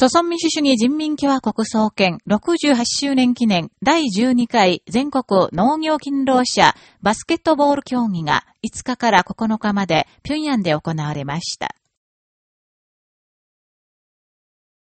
朝鮮民主主義人民共和国創建68周年記念第12回全国農業勤労者バスケットボール競技が5日から9日まで平壌で行われました。